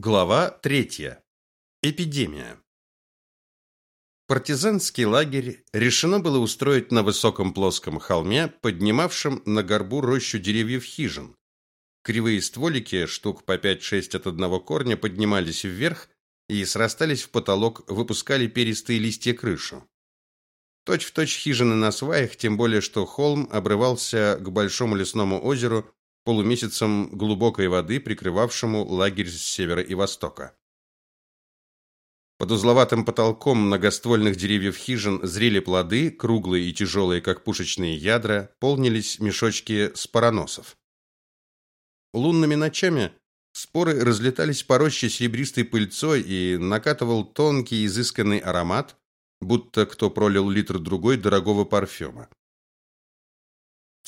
Глава третья. Эпидемия. Партизанский лагерь решено было устроить на высоком плоском холме, поднимавшем на горбу рощу деревьев хижин. Кривые стволики, штук по 5-6 от одного корня, поднимались вверх и срастались в потолок, выпускали перистые листья крышу. Точь в точь хижины на сваях, тем более что холм обрывался к большому лесному озеру, полумесяцем глубокой воды, прикрывавшему лагерь с севера и востока. Под узловатым потолком многоствольных деревьев хижин зрели плоды, круглые и тяжелые, как пушечные ядра, полнились мешочки спороносов. Лунными ночами споры разлетались по роще серебристой пыльцой и накатывал тонкий изысканный аромат, будто кто пролил литр другой дорогого парфюма.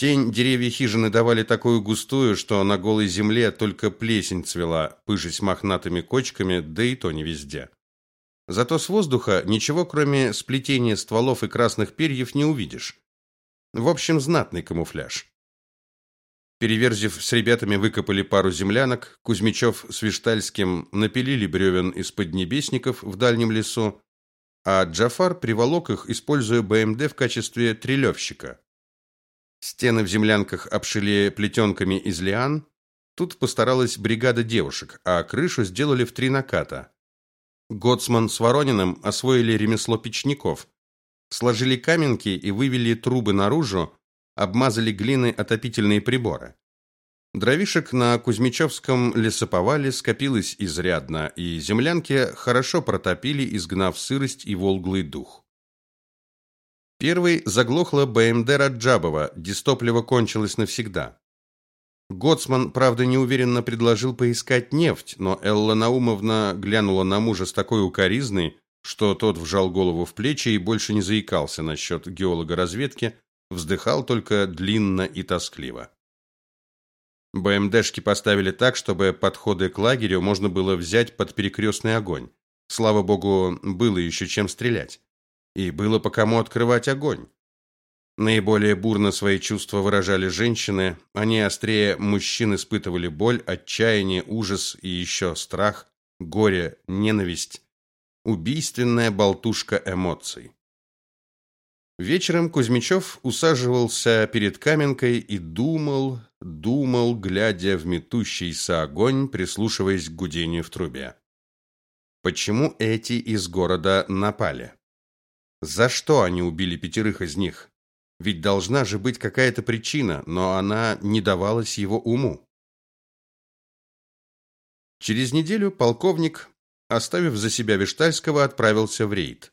Тень деревья хижины давали такую густую, что на голой земле только плесень цвела, пыжась мохнатыми кочками, да и то не везде. Зато с воздуха ничего, кроме сплетения стволов и красных перьев, не увидишь. В общем, знатный камуфляж. Переверзив с ребятами выкопали пару землянок, Кузьмичев с Виштальским напилили бревен из поднебесников в дальнем лесу, а Джафар приволок их, используя БМД в качестве трелевщика. Стены в землянках обшили плетенками из лиан. Тут постаралась бригада девушек, а крышу сделали в три наката. Гоцман с Ворониным освоили ремесло печников. Сложили каменки и вывели трубы наружу, обмазали глиной отопительные приборы. Дровишек на Кузьмичевском лесоповале скопилось изрядно, и землянки хорошо протопили, изгнав сырость и волглый дух. Первый заглохла БМД Раджабова, дистопливо кончилось навсегда. Гоцман, правда, неуверенно предложил поискать нефть, но Элла Наумовна глянула на мужа с такой укоризной, что тот вжал голову в плечи и больше не заикался насчет геолога разведки, вздыхал только длинно и тоскливо. БМДшки поставили так, чтобы подходы к лагерю можно было взять под перекрестный огонь. Слава богу, было еще чем стрелять и было по кому открывать огонь. Наиболее бурно свои чувства выражали женщины, они острее мужчин испытывали боль, отчаяние, ужас и еще страх, горе, ненависть, убийственная болтушка эмоций. Вечером Кузьмичев усаживался перед каменкой и думал, думал, глядя в метущийся огонь, прислушиваясь к гудению в трубе. Почему эти из города напали? За что они убили пятерых из них? Ведь должна же быть какая-то причина, но она не давалась его уму. Через неделю полковник, оставив за себя Виштальского, отправился в рейд.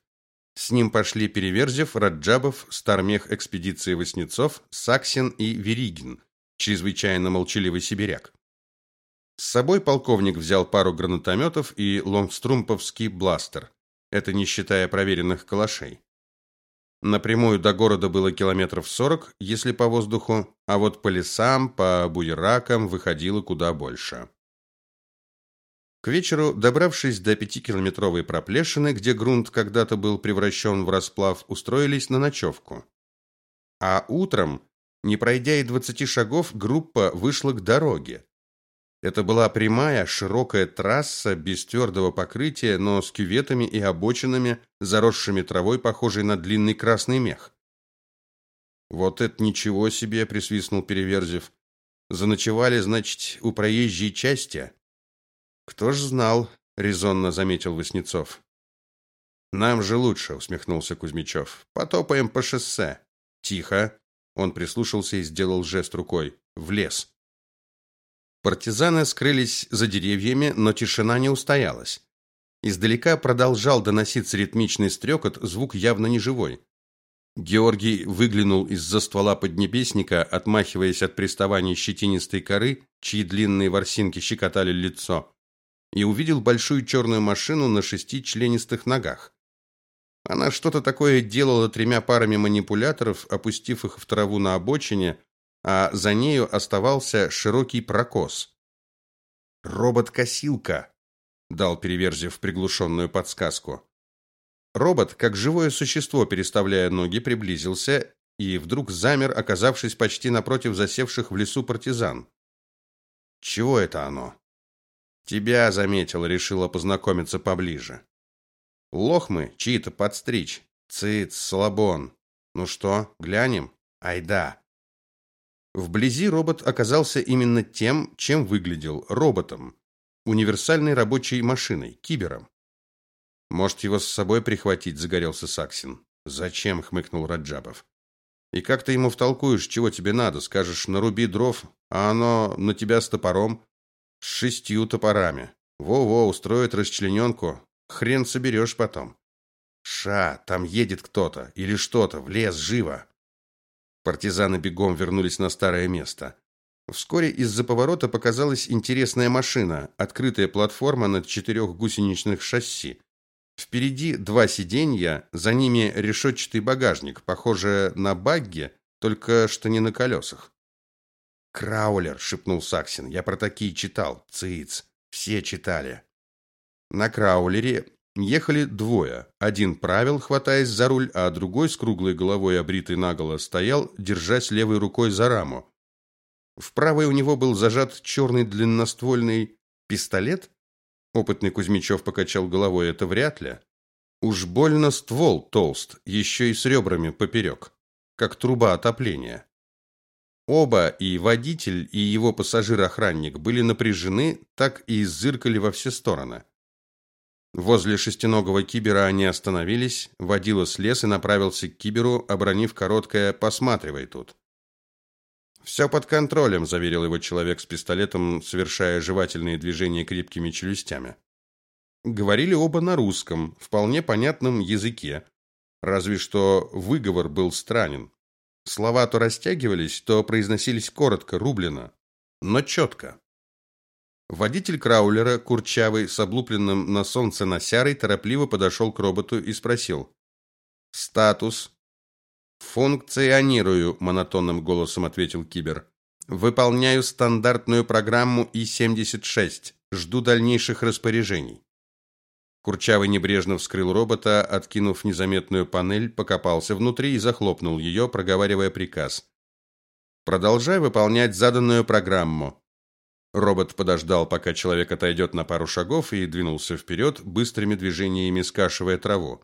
С ним пошли Переверзев, Раджабов, Стармех экспедиции Воснецов, Саксин и Веригин, чрезвычайно молчаливый сибиряк. С собой полковник взял пару гранатометов и лонгструмповский бластер. Это не считая проверенных калашей. Напрямую до города было километров сорок, если по воздуху, а вот по лесам, по буеракам выходило куда больше. К вечеру, добравшись до пятикилометровой проплешины, где грунт когда-то был превращен в расплав, устроились на ночевку. А утром, не пройдя и двадцати шагов, группа вышла к дороге. Это была прямая, широкая трасса без твердого покрытия, но с кюветами и обочинами, заросшими травой, похожей на длинный красный мех. Вот это ничего себе, присвистнул Переверзев. Заночевали, значит, у проезжей части. Кто ж знал, резонно заметил Васнецов. Нам же лучше, усмехнулся Кузьмичев. Потопаем по шоссе. Тихо. Он прислушался и сделал жест рукой. В лес. Партизаны скрылись за деревьями, но тишина не устоялась. Издалека продолжал доноситься ритмичный стрекот, звук явно не живой. Георгий выглянул из-за ствола поднебесника, отмахиваясь от приставаний щетинистой коры, чьи длинные ворсинки щекотали лицо, и увидел большую черную машину на шести членистых ногах. Она что-то такое делала тремя парами манипуляторов, опустив их в траву на обочине, а за нею оставался широкий прокос. Робот-косилка, дал Переверзев приглушенную подсказку. Робот, как живое существо, переставляя ноги, приблизился и вдруг замер, оказавшись почти напротив засевших в лесу партизан. Чего это оно? Тебя заметил, решила познакомиться поближе. Лохмы чьи-то подстричь. Цыц, слабон. Ну что, глянем? Айда. Вблизи робот оказался именно тем, чем выглядел роботом. Универсальной рабочей машиной, кибером. Может, его с собой прихватить, загорелся Саксин. Зачем, хмыкнул Раджабов. И как ты ему втолкуешь, чего тебе надо? Скажешь, наруби дров, а оно на тебя с топором, с шестью топорами. Во-во, устроит расчлененку. Хрен соберешь потом. Ша, там едет кто-то или что-то, в лес живо. Партизаны бегом вернулись на старое место. Вскоре из-за поворота показалась интересная машина, открытая платформа на четырех гусеничных шасси. Впереди два сиденья, за ними решетчатый багажник, похоже на багги, только что не на колесах. «Краулер», — шепнул Саксин, — «я про такие читал. Циц, все читали». На краулере Ехали двое. Один правил, хватаясь за руль, а другой с круглой головой, обритый наголо, стоял, держась левой рукой за раму. В правой у него был зажат черный длинноствольный пистолет. Опытный Кузьмичев покачал головой, это вряд ли. Уж больно ствол толст, еще и с ребрами поперек, как труба отопления. Оба, и водитель, и его пассажир-охранник, были напряжены, так и зыркали во все стороны. Возле шестиногого кибера они остановились, водила слез и направился к киберу, обронив короткое «посматривай тут». «Все под контролем», – заверил его человек с пистолетом, совершая жевательные движения крепкими челюстями. Говорили оба на русском, вполне понятном языке, разве что выговор был странен. Слова то растягивались, то произносились коротко, рублено, но четко. Водитель краулера, курчавый, с облупленным на солнце носярой, торопливо подошел к роботу и спросил: "Статус?" "Функционирую", монотонным голосом ответил кибер. "Выполняю стандартную программу И-76. Жду дальнейших распоряжений". Курчавый небрежно вскрыл робота, откинув незаметную панель, покопался внутри и захлопнул ее, проговаривая приказ. Продолжай выполнять заданную программу. Робот подождал, пока человек отойдет на пару шагов и двинулся вперед, быстрыми движениями скашивая траву.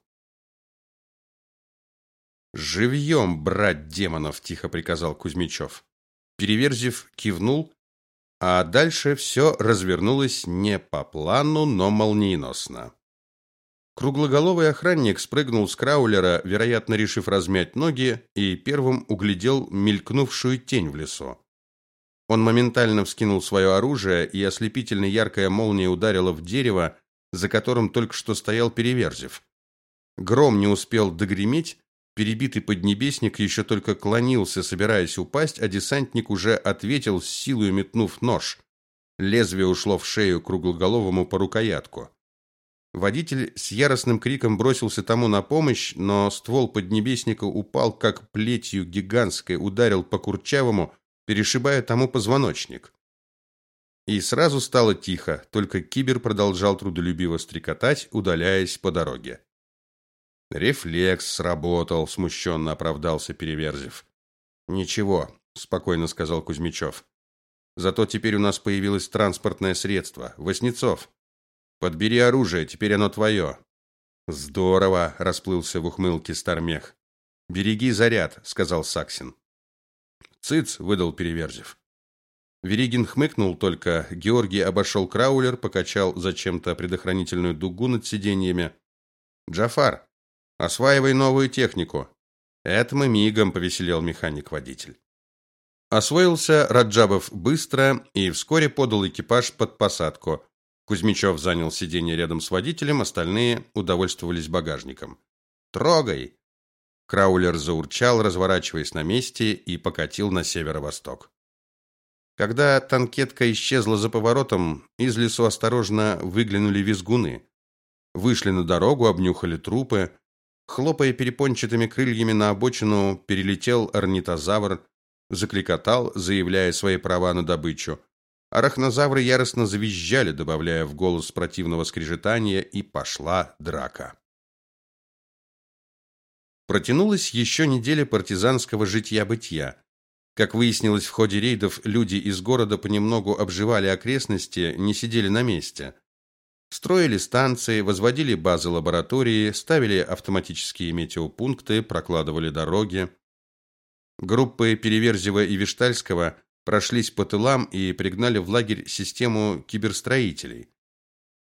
«Живьем брать демонов!» – тихо приказал Кузьмичев. Переверзев кивнул, а дальше все развернулось не по плану, но молниеносно. Круглоголовый охранник спрыгнул с краулера, вероятно, решив размять ноги, и первым углядел мелькнувшую тень в лесу. Он моментально вскинул свое оружие, и ослепительно яркая молния ударила в дерево, за которым только что стоял Переверзев. Гром не успел догреметь, перебитый поднебесник еще только клонился, собираясь упасть, а десантник уже ответил с силой метнув нож. Лезвие ушло в шею круглоголовому по рукоятку. Водитель с яростным криком бросился тому на помощь, но ствол поднебесника упал как плетью гигантской, ударил по курчавому, перешибая тому позвоночник. И сразу стало тихо, только кибер продолжал трудолюбиво стрекотать, удаляясь по дороге. Рефлекс сработал, смущенно оправдался Переверзев. Ничего, спокойно сказал Кузьмичев. Зато теперь у нас появилось транспортное средство. Воснецов, подбери оружие, теперь оно твое». Здорово, расплылся в ухмылке Стармех. Береги заряд, сказал Саксин. Цыц, выдал Переверзев. Веригин хмыкнул только, Георгий обошел краулер, покачал зачем-то предохранительную дугу над сиденьями. Джафар, осваивай новую технику. Это мы мигом повеселел механик-водитель. Освоился Раджабов быстро и вскоре подал экипаж под посадку. Кузьмичев занял сиденье рядом с водителем, остальные удовольствовались багажником. Трогай, Краулер заурчал, разворачиваясь на месте, и покатил на северо-восток. Когда танкетка исчезла за поворотом, из лесу осторожно выглянули визгуны. Вышли на дорогу, обнюхали трупы. Хлопая перепончатыми крыльями на обочину, перелетел орнитозавр, закликотал, заявляя свои права на добычу. Арахнозавры яростно завизжали, добавляя в голос противного скрежетания, и пошла драка. Протянулась еще неделя партизанского житья-бытия. Как выяснилось в ходе рейдов, люди из города понемногу обживали окрестности, не сидели на месте. Строили станции, возводили базы лаборатории, ставили автоматические метеопункты, прокладывали дороги. Группы Переверзева и Виштальского прошлись по тылам и пригнали в лагерь систему киберстроителей.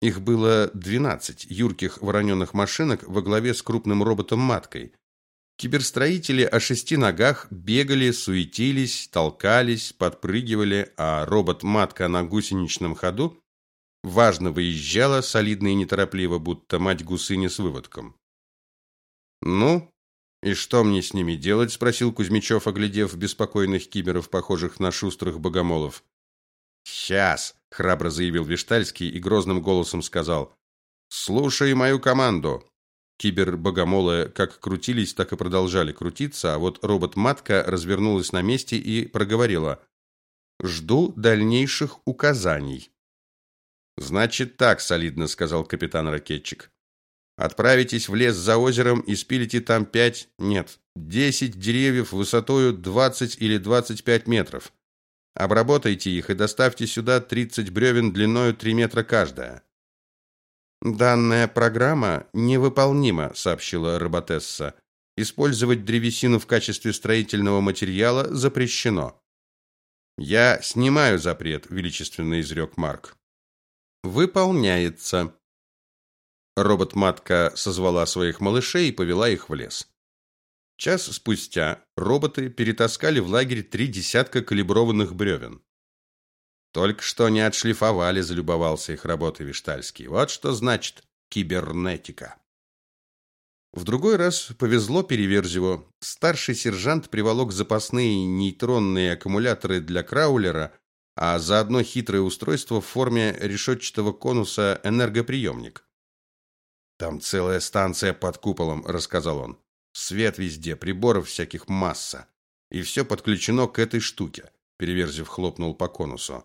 Их было 12 юрких вороненых машинок во главе с крупным роботом-маткой. Киберстроители о шести ногах бегали, суетились, толкались, подпрыгивали, а робот-матка на гусеничном ходу важно выезжала, солидно и неторопливо, будто мать гусыни с выводком. «Ну, и что мне с ними делать?» – спросил Кузьмичев, оглядев беспокойных киберов, похожих на шустрых богомолов. «Сейчас!» – храбро заявил Виштальский и грозным голосом сказал. «Слушай мою команду!» Кибер-богомолы как крутились, так и продолжали крутиться, а вот робот-матка развернулась на месте и проговорила. «Жду дальнейших указаний». «Значит так», — солидно сказал капитан-ракетчик. «Отправитесь в лес за озером и спилите там пять, нет, десять деревьев высотою двадцать или двадцать пять метров. Обработайте их и доставьте сюда тридцать бревен длиною три метра каждая». «Данная программа невыполнима», — сообщила роботесса. «Использовать древесину в качестве строительного материала запрещено». «Я снимаю запрет», — величественно изрек Марк. Выполняется. Робот-матка созвала своих малышей и повела их в лес. Час спустя роботы перетаскали в лагерь три десятка калиброванных бревен. Только что не отшлифовали, залюбовался их работой Виштальский. Вот что значит кибернетика. В другой раз повезло Переверзеву. Старший сержант приволок запасные нейтронные аккумуляторы для краулера а заодно хитрое устройство в форме решетчатого конуса энергоприемник. Там целая станция под куполом, рассказал он. Свет везде, приборов всяких масса, и все подключено к этой штуке. Переверзев хлопнул по конусу.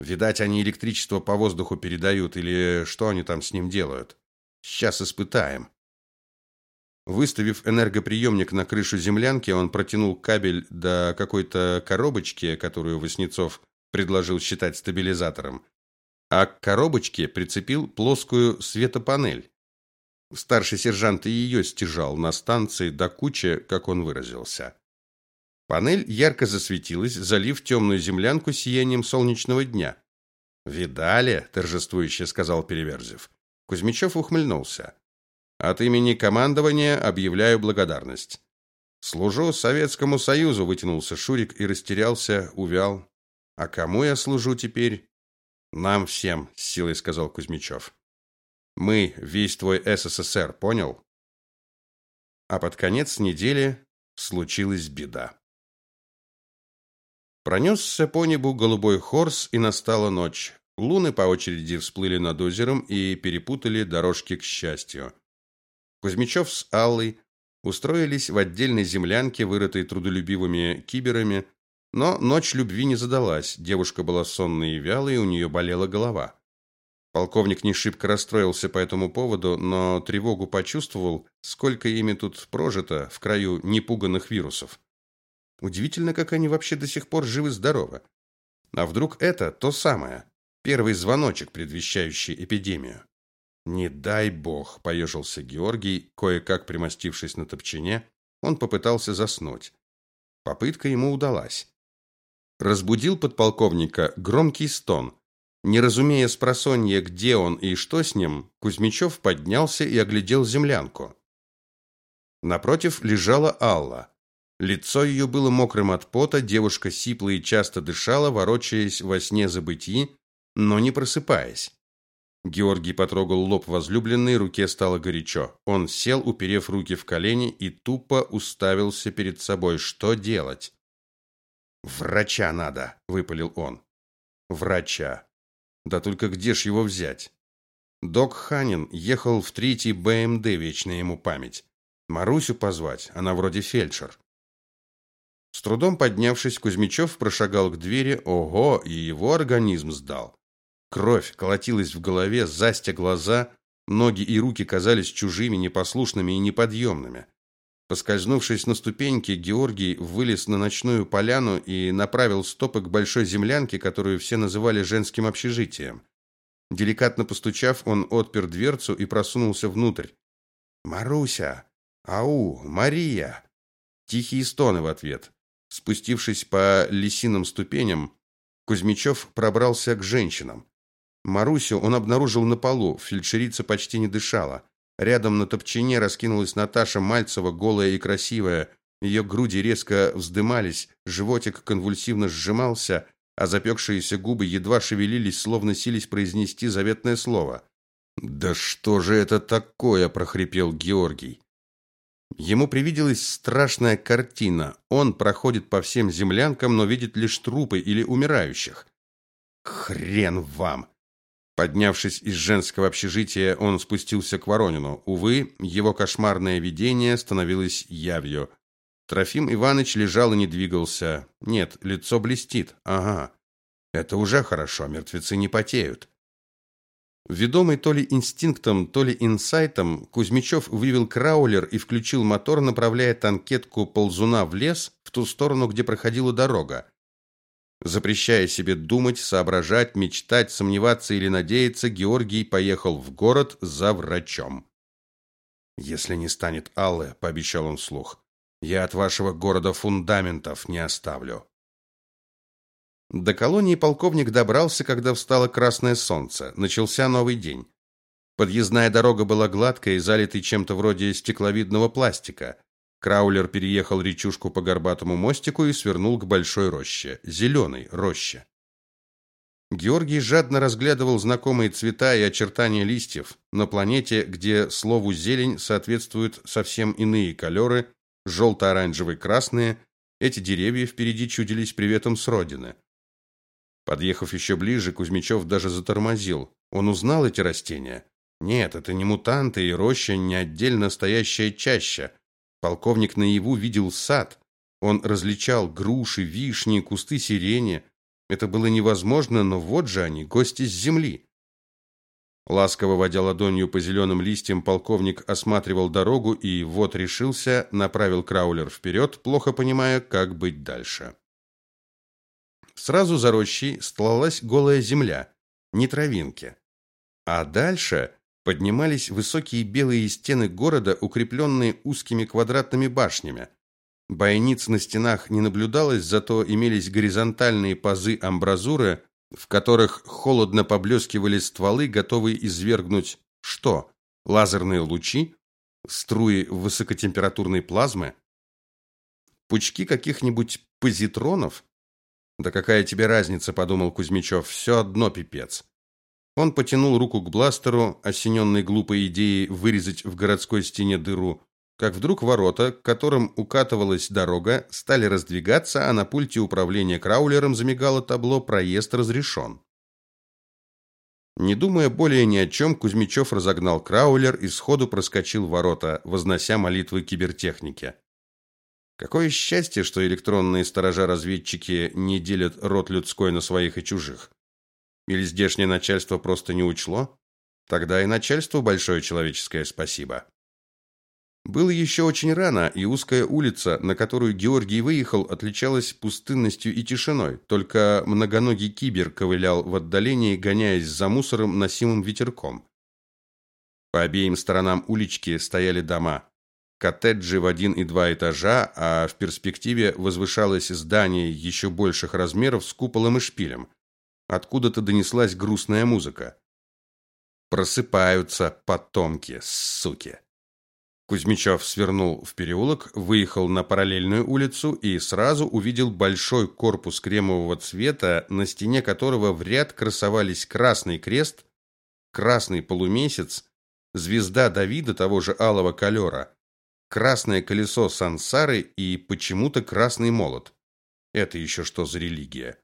Видать, они электричество по воздуху передают или что они там с ним делают. Сейчас испытаем. Выставив энергоприемник на крышу землянки, он протянул кабель до какой-то коробочки, которую Васнецов предложил считать стабилизатором, а к коробочке прицепил плоскую светопанель. Старший сержант и ее стяжал на станции до кучи, как он выразился. Панель ярко засветилась, залив темную землянку сиянием солнечного дня. «Видали?» – торжествующе сказал Переверзев. Кузьмичев ухмыльнулся. «От имени командования объявляю благодарность». «Служу Советскому Союзу», – вытянулся Шурик и растерялся, увял. А кому я служу теперь? Нам всем, с силой сказал Кузьмичев. Мы весь твой СССР, понял? А под конец недели случилась беда. Пронесся по небу голубой хорс, и настала ночь. Луны по очереди всплыли над озером и перепутали дорожки к счастью. Кузьмичев с Аллой устроились в отдельной землянке, вырытой трудолюбивыми киберами, но ночь любви не задалась. Девушка была сонной и вялой, у нее болела голова. Полковник не шибко расстроился по этому поводу, но тревогу почувствовал, сколько ими тут прожито в краю непуганных вирусов. Удивительно, как они вообще до сих пор живы-здоровы. А вдруг это то самое, первый звоночек, предвещающий эпидемию? Не дай бог, поежился Георгий, кое-как примостившись на топчине, он попытался заснуть. Попытка ему удалась разбудил подполковника громкий стон. Не разумея с просонья, где он и что с ним, Кузьмичев поднялся и оглядел землянку. Напротив лежала Алла. Лицо ее было мокрым от пота, девушка сипло и часто дышала, ворочаясь во сне забытии, но не просыпаясь. Георгий потрогал лоб возлюбленной, руке стало горячо. Он сел, уперев руки в колени и тупо уставился перед собой. Что делать? Врача надо, выпалил он. Врача. Да только где ж его взять? Док Ханин ехал в третий БМД, вечная ему память. Марусю позвать, она вроде фельдшер. С трудом поднявшись, Кузьмичев прошагал к двери. Ого, и его организм сдал. Кровь колотилась в голове, застя глаза, ноги и руки казались чужими, непослушными и неподъемными. Поскользнувшись на ступеньке, Георгий вылез на ночную поляну и направил стопы к большой землянке, которую все называли женским общежитием. Деликатно постучав, он отпер дверцу и просунулся внутрь. «Маруся! Ау! Мария!» Тихие стоны в ответ. Спустившись по лисиным ступеням, Кузьмичев пробрался к женщинам. Марусю он обнаружил на полу, фельдшерица почти не дышала. Рядом на топчине раскинулась Наташа Мальцева, голая и красивая. Ее груди резко вздымались, животик конвульсивно сжимался, а запекшиеся губы едва шевелились, словно сились произнести заветное слово. «Да что же это такое?» – прохрипел Георгий. Ему привиделась страшная картина. Он проходит по всем землянкам, но видит лишь трупы или умирающих. «Хрен вам!» Поднявшись из женского общежития, он спустился к Воронину. Увы, его кошмарное видение становилось явью. Трофим Иванович лежал и не двигался. Нет, лицо блестит. Ага. Это уже хорошо, мертвецы не потеют. Ведомый то ли инстинктом, то ли инсайтом, Кузьмичев вывел краулер и включил мотор, направляя танкетку ползуна в лес, в ту сторону, где проходила дорога. Запрещая себе думать, соображать, мечтать, сомневаться или надеяться, Георгий поехал в город за врачом. «Если не станет Аллы», — пообещал он вслух, — «я от вашего города фундаментов не оставлю». До колонии полковник добрался, когда встало красное солнце. Начался новый день. Подъездная дорога была гладкой и залитой чем-то вроде стекловидного пластика. Краулер переехал речушку по горбатому мостику и свернул к большой роще, зеленой роще. Георгий жадно разглядывал знакомые цвета и очертания листьев на планете, где слову зелень соответствуют совсем иные колеры, желто-оранжевые, красные. Эти деревья впереди чудились приветом с родины. Подъехав еще ближе, Кузьмичев даже затормозил. Он узнал эти растения. Нет, это не мутанты и роща, не отдельно стоящая чаща. Полковник наяву видел сад. Он различал груши, вишни, кусты сирени. Это было невозможно, но вот же они, гости с земли. Ласково водя ладонью по зеленым листьям, полковник осматривал дорогу и вот решился, направил краулер вперед, плохо понимая, как быть дальше. Сразу за рощей стлалась голая земля, не травинки. А дальше поднимались высокие белые стены города, укрепленные узкими квадратными башнями. Бойниц на стенах не наблюдалось, зато имелись горизонтальные пазы амбразуры, в которых холодно поблескивали стволы, готовые извергнуть что? Лазерные лучи, струи высокотемпературной плазмы, пучки каких-нибудь позитронов? Да какая тебе разница, подумал Кузьмичев, все одно пипец. Он потянул руку к бластеру, осененный глупой идеей вырезать в городской стене дыру, как вдруг ворота, к которым укатывалась дорога, стали раздвигаться, а на пульте управления краулером замигало табло «Проезд разрешен». Не думая более ни о чем, Кузьмичев разогнал краулер и сходу проскочил ворота, вознося молитвы кибертехнике. Какое счастье, что электронные сторожа-разведчики не делят род людской на своих и чужих. Или здешнее начальство просто не учло? Тогда и начальству большое человеческое спасибо. Было еще очень рано, и узкая улица, на которую Георгий выехал, отличалась пустынностью и тишиной. Только многоногий кибер ковылял в отдалении, гоняясь за мусором, носимым ветерком. По обеим сторонам улички стояли дома. Коттеджи в один и два этажа, а в перспективе возвышалось здание еще больших размеров с куполом и шпилем. Откуда-то донеслась грустная музыка. Просыпаются потомки, суки. Кузьмичев свернул в переулок, выехал на параллельную улицу и сразу увидел большой корпус кремового цвета, на стене которого в ряд красовались красный крест, красный полумесяц, звезда Давида того же алого колера, красное колесо сансары и почему-то красный молот. Это еще что за религия?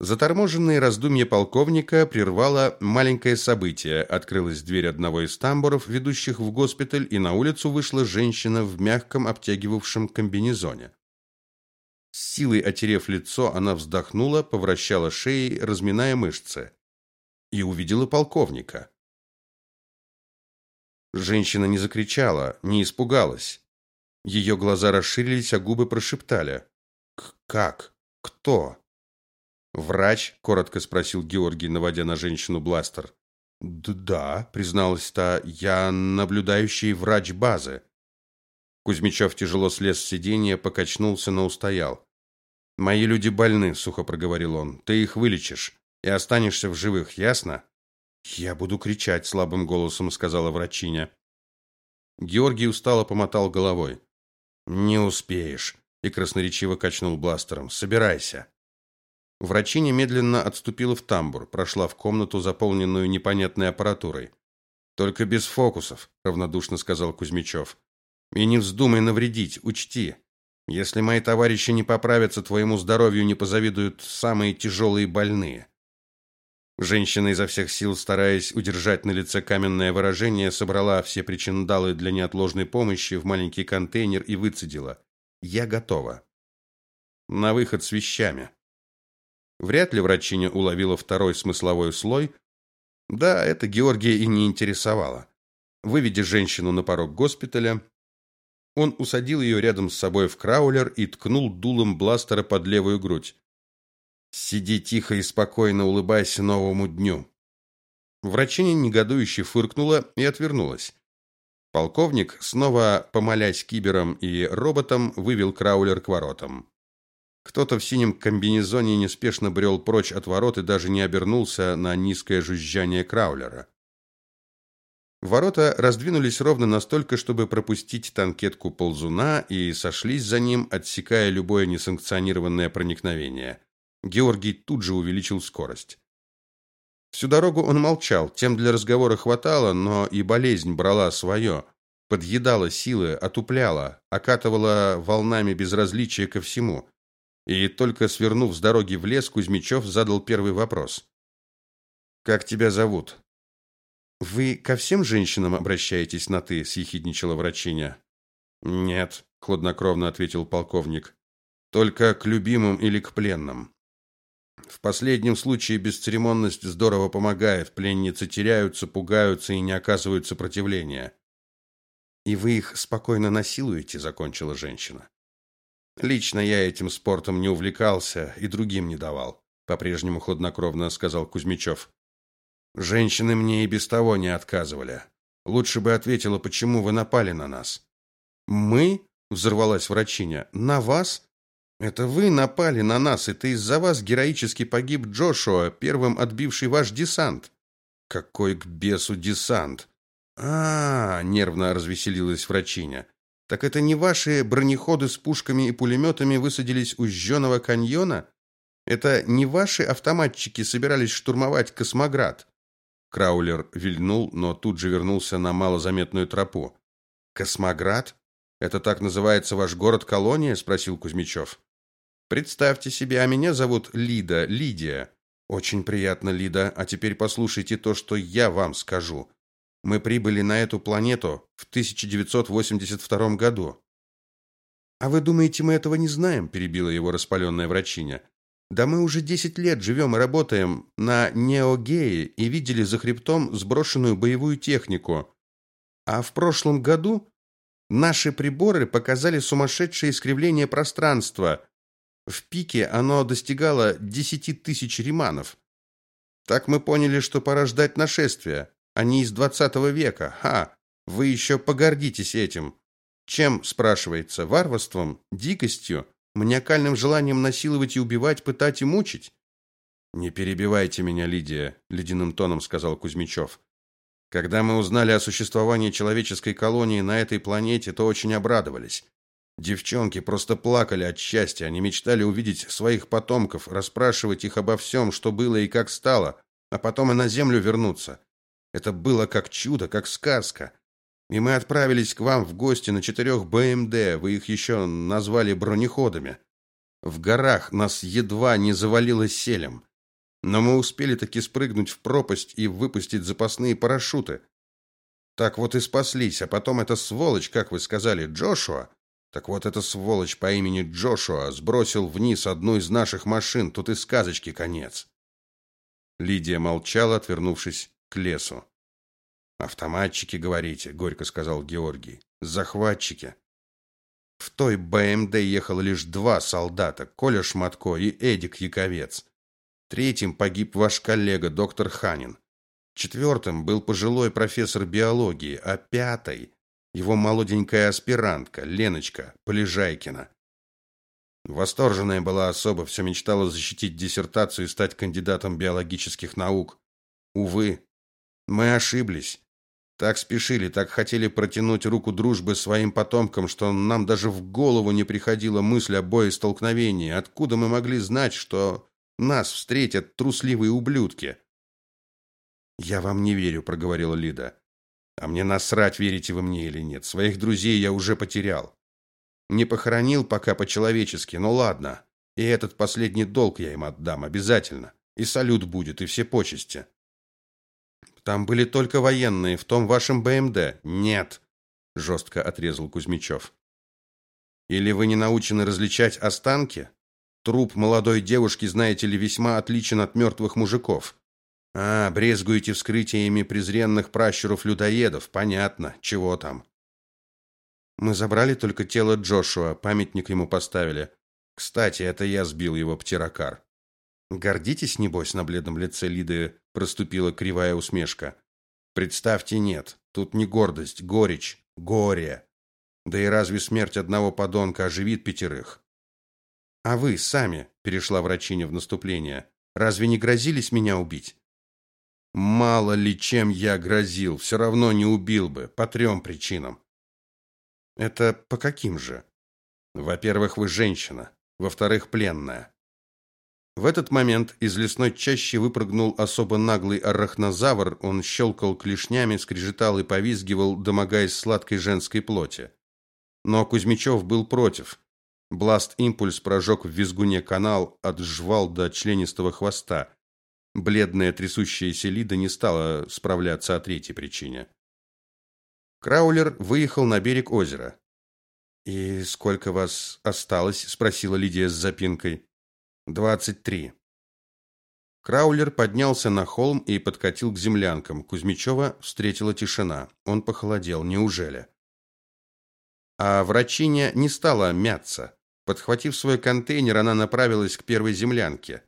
Заторможенные раздумья полковника прервало маленькое событие. Открылась дверь одного из тамбуров, ведущих в госпиталь, и на улицу вышла женщина в мягком обтягивавшем комбинезоне. С силой отерев лицо, она вздохнула, повращала шеей, разминая мышцы, и увидела полковника. Женщина не закричала, не испугалась. Ее глаза расширились, а губы прошептали: "Как? Кто?" "Врач?" коротко спросил Георгий, наводя на женщину бластер. "Да", призналась та. "Я наблюдающий врач базы". Кузьмичев тяжело слез с сиденья, покачнулся, но устоял. Мои люди больны, сухо проговорил он. Ты их вылечишь и останешься в живых, ясно? Я буду кричать слабым голосом, сказала врачиня. Георгий устало помотал головой. Не успеешь, и красноречиво качнул бластером. Собирайся. Врачиня медленно отступила в тамбур, прошла в комнату, заполненную непонятной аппаратурой. Только без фокусов, равнодушно сказал Кузьмичев. И не вздумай навредить, учти. Если мои товарищи не поправятся, твоему здоровью не позавидуют самые тяжелые больные. Женщина изо всех сил, стараясь удержать на лице каменное выражение, собрала все причиндалы для неотложной помощи в маленький контейнер и выцедила: "Я готова". На выход с вещами. Вряд ли врачиня уловила второй смысловой слой. Да, это Георгия и не интересовало. Выведя женщину на порог госпиталя, он усадил ее рядом с собой в краулер и ткнул дулом бластера под левую грудь. Сиди тихо и спокойно, улыбайся новому дню. Врачиня негодующе фыркнула и отвернулась. Полковник, снова помолясь киберам и роботам, вывел краулер к воротам. Кто-то в синем комбинезоне неспешно брел прочь от ворот и даже не обернулся на низкое жужжание краулера. Ворота раздвинулись ровно настолько, чтобы пропустить танкетку ползуна, и сошлись за ним, отсекая любое несанкционированное проникновение. Георгий тут же увеличил скорость. Всю дорогу он молчал, тем для разговора хватало, но и болезнь брала свое, подъедала силы, отупляла, окатывала волнами безразличия ко всему. И только свернув с дороги в лес, Кузьмичев задал первый вопрос. Как тебя зовут? Вы ко всем женщинам обращаетесь на ты, съехидничала врачиня. Нет, хладнокровно ответил полковник. Только к любимым или к пленным. В последнем случае бесцеремонность здорово помогает. Пленницы теряются, пугаются и не оказывают сопротивления. И вы их спокойно насилуете, закончила женщина. Лично я этим спортом не увлекался и другим не давал, по-прежнему хладнокровно сказал Кузьмичев. Женщины мне и без того не отказывали. Лучше бы ответила, почему вы напали на нас. Мы? взорвалась врачиня. На вас? Это вы напали на нас, это из-за вас героически погиб Джошуа, первым отбивший ваш десант. Какой к бесу десант? А, -а, -а нервно развеселилась врачиня. Так это не ваши бронеходы с пушками и пулеметами высадились у Жженого каньона? Это не ваши автоматчики собирались штурмовать Космоград? Краулер вильнул, но тут же вернулся на малозаметную тропу. Космоград? Это так называется ваш город-колония, спросил Кузьмичев. Представьте себе, а меня зовут Лида, Лидия. Очень приятно, Лида. А теперь послушайте то, что я вам скажу. Мы прибыли на эту планету в 1982 году. А вы думаете, мы этого не знаем? перебила его распаленная врачиня. Да мы уже десять лет живем и работаем на Неогее и видели за хребтом сброшенную боевую технику. А в прошлом году наши приборы показали сумасшедшее искривление пространства. В пике оно достигало десяти тысяч риманов. Так мы поняли, что пора ждать нашествия. Они из двадцатого века. Ха! Вы еще погордитесь этим. Чем, спрашивается, варварством, дикостью? маниакальным желанием насиловать и убивать, пытать и мучить. Не перебивайте меня, Лидия, ледяным тоном сказал Кузьмичев. Когда мы узнали о существовании человеческой колонии на этой планете, то очень обрадовались. Девчонки просто плакали от счастья, они мечтали увидеть своих потомков, расспрашивать их обо всем, что было и как стало, а потом и на землю вернуться. Это было как чудо, как сказка. И мы отправились к вам в гости на четырех БМД, вы их еще назвали бронеходами. В горах нас едва не завалило селем. Но мы успели таки спрыгнуть в пропасть и выпустить запасные парашюты. Так вот и спаслись, а потом эта сволочь, как вы сказали, Джошуа. Так вот эта сволочь по имени Джошуа сбросил вниз одну из наших машин, тут и сказочки конец. Лидия молчала, отвернувшись к лесу. Автоматчики, говорите, горько сказал Георгий. Захватчики. В той БМД ехало лишь два солдата, Коля Шматко и Эдик Яковец. Третьим погиб ваш коллега, доктор Ханин. Четвертым был пожилой профессор биологии, а пятой его молоденькая аспирантка Леночка Полежайкина. Восторженная была особа, все мечтала защитить диссертацию и стать кандидатом биологических наук. Увы, мы ошиблись. Так спешили, так хотели протянуть руку дружбы своим потомкам, что нам даже в голову не приходила мысль о боестолкновении. Откуда мы могли знать, что нас встретят трусливые ублюдки? Я вам не верю, проговорила Лида. А мне насрать, верите вы мне или нет. Своих друзей я уже потерял. Не похоронил пока по-человечески, но ладно. И этот последний долг я им отдам обязательно. И салют будет, и все почести. Там были только военные, в том вашем БМД. Нет, жестко отрезал Кузьмичев. Или вы не научены различать останки? Труп молодой девушки, знаете ли, весьма отличен от мертвых мужиков. А, брезгуете вскрытиями презренных пращуров-людоедов. Понятно, чего там. Мы забрали только тело Джошуа, памятник ему поставили. Кстати, это я сбил его птерокар. Гордитесь, небось, на бледном лице Лиды проступила кривая усмешка. Представьте, нет. Тут не гордость, горечь, горе. Да и разве смерть одного подонка оживит пятерых? А вы сами, перешла врачиня в наступление, разве не грозились меня убить? Мало ли чем я грозил, все равно не убил бы, по трем причинам. Это по каким же? Во-первых, вы женщина, во-вторых, пленная. В этот момент из лесной чащи выпрыгнул особо наглый арахнозавр. Он щелкал клешнями, скрежетал и повизгивал, домогаясь сладкой женской плоти. Но Кузьмичев был против. Бласт-импульс прожег в визгуне канал от жвал до членистого хвоста. Бледная трясущаяся Лида не стала справляться о третьей причине. Краулер выехал на берег озера. «И сколько вас осталось?» – спросила Лидия с запинкой. Двадцать три. Краулер поднялся на холм и подкатил к землянкам. Кузьмичева встретила тишина. Он похолодел. Неужели? А врачиня не стала мяться. Подхватив свой контейнер, она направилась к первой землянке.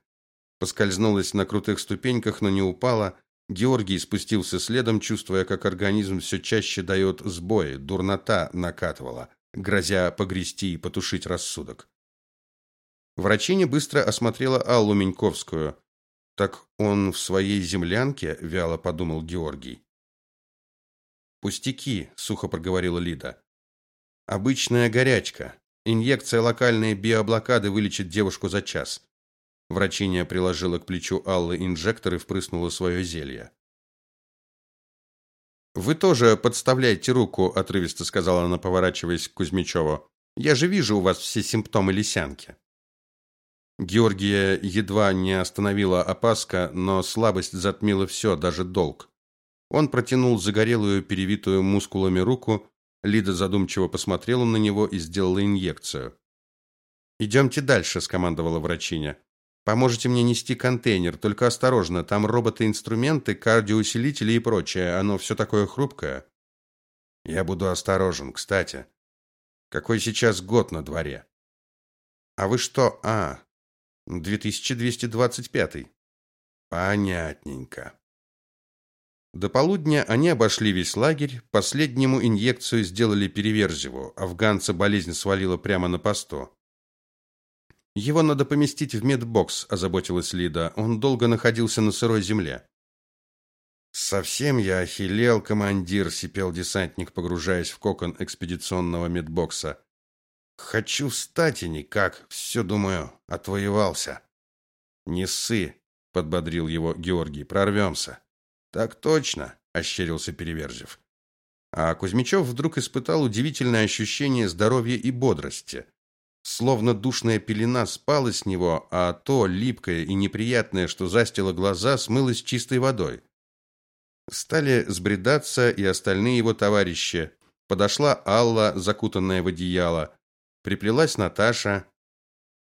Поскользнулась на крутых ступеньках, но не упала. Георгий спустился следом, чувствуя, как организм все чаще дает сбои. Дурнота накатывала, грозя погрести и потушить рассудок. Врачиня быстро осмотрела Аллу Меньковскую. Так он в своей землянке, вяло подумал Георгий. Пустяки, сухо проговорила Лида. Обычная горячка. Инъекция локальной биоблокады вылечит девушку за час. Врачиня приложила к плечу Аллы инжектор и впрыснула свое зелье. Вы тоже подставляйте руку, отрывисто сказала она, поворачиваясь к Кузьмичеву. Я же вижу у вас все симптомы лисянки. Георгия едва не остановила опаска, но слабость затмила все, даже долг. Он протянул загорелую, перевитую мускулами руку. Лида задумчиво посмотрела на него и сделала инъекцию. «Идемте дальше», – скомандовала врачиня. «Поможете мне нести контейнер, только осторожно, там роботы-инструменты, кардиоусилители и прочее, оно все такое хрупкое». «Я буду осторожен, кстати. Какой сейчас год на дворе?» «А вы что? А, 2225. Понятненько. До полудня они обошли весь лагерь, последнему инъекцию сделали Переверзеву, афганца болезнь свалила прямо на посту. Его надо поместить в медбокс, озаботилась Лида. Он долго находился на сырой земле. Совсем я охилел, командир, сипел десантник, погружаясь в кокон экспедиционного медбокса. Хочу встать и никак, все думаю, отвоевался. Не ссы, подбодрил его Георгий. Прорвемся». Так точно, ощерился Переверзев. А Кузьмичев вдруг испытал удивительное ощущение здоровья и бодрости. Словно душная пелена спала с него, а то липкое и неприятное, что застило глаза, смылось чистой водой. Стали сбредаться и остальные его товарищи. Подошла Алла, закутанная в одеяло. Приплелась Наташа.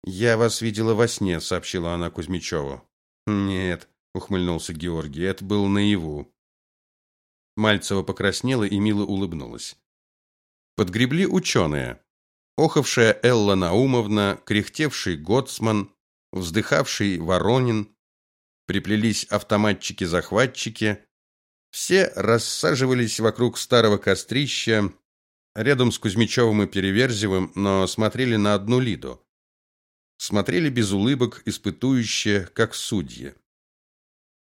Я вас видела во сне, сообщила она Кузьмичеву. Нет, ухмыльнулся Георгий. Это был наяву. Мальцева покраснела и мило улыбнулась. Подгребли ученые. Охавшая Элла Наумовна, кряхтевший Гоцман, вздыхавший Воронин, приплелись автоматчики-захватчики, все рассаживались вокруг старого кострища, рядом с Кузьмичевым и Переверзевым, но смотрели на одну Лиду. Смотрели без улыбок, испытующие, как судьи.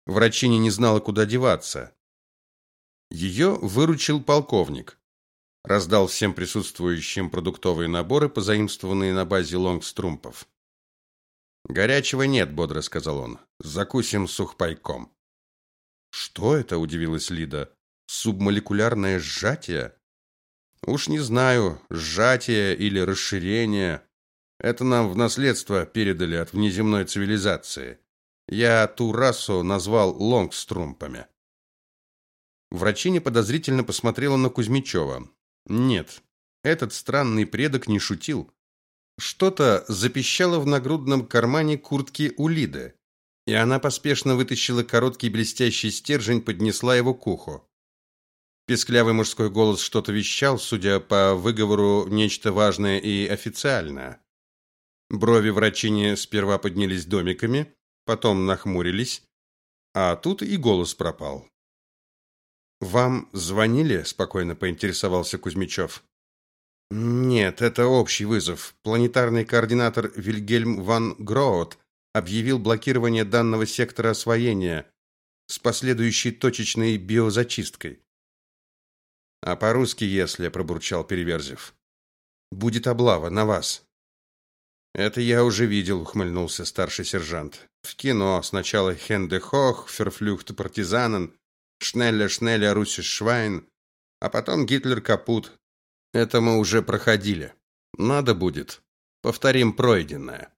Врачиня не знала, куда деваться. Ее выручил полковник. Раздал всем присутствующим продуктовые наборы, позаимствованные на базе лонгструмпов. «Горячего нет», — бодро сказал он. «Закусим сухпайком». «Что это?» — удивилась Лида. «Субмолекулярное сжатие?» «Уж не знаю, сжатие или расширение. Это нам в наследство передали от внеземной цивилизации. Я ту расу назвал лонгструмпами». Врачиня подозрительно посмотрела на Кузьмичева. «Нет, этот странный предок не шутил. Что-то запищало в нагрудном кармане куртки у Лиды, и она поспешно вытащила короткий блестящий стержень, поднесла его к уху. Песклявый мужской голос что-то вещал, судя по выговору, нечто важное и официальное. Брови врачини сперва поднялись домиками, потом нахмурились, а тут и голос пропал. Вам звонили? спокойно поинтересовался Кузьмичев. Нет, это общий вызов. Планетарный координатор Вильгельм ван Гроот объявил блокирование данного сектора освоения с последующей точечной биозачисткой. А по-русски, если, пробурчал Переверзев. Будет облава на вас. Это я уже видел, ухмыльнулся старший сержант. В кино сначала Хенде Хох, Ферфлюхт партизанен, Шнелля Шнелля Руси Швайн, а потом Гитлер капут. Это мы уже проходили. Надо будет. Повторим пройденное.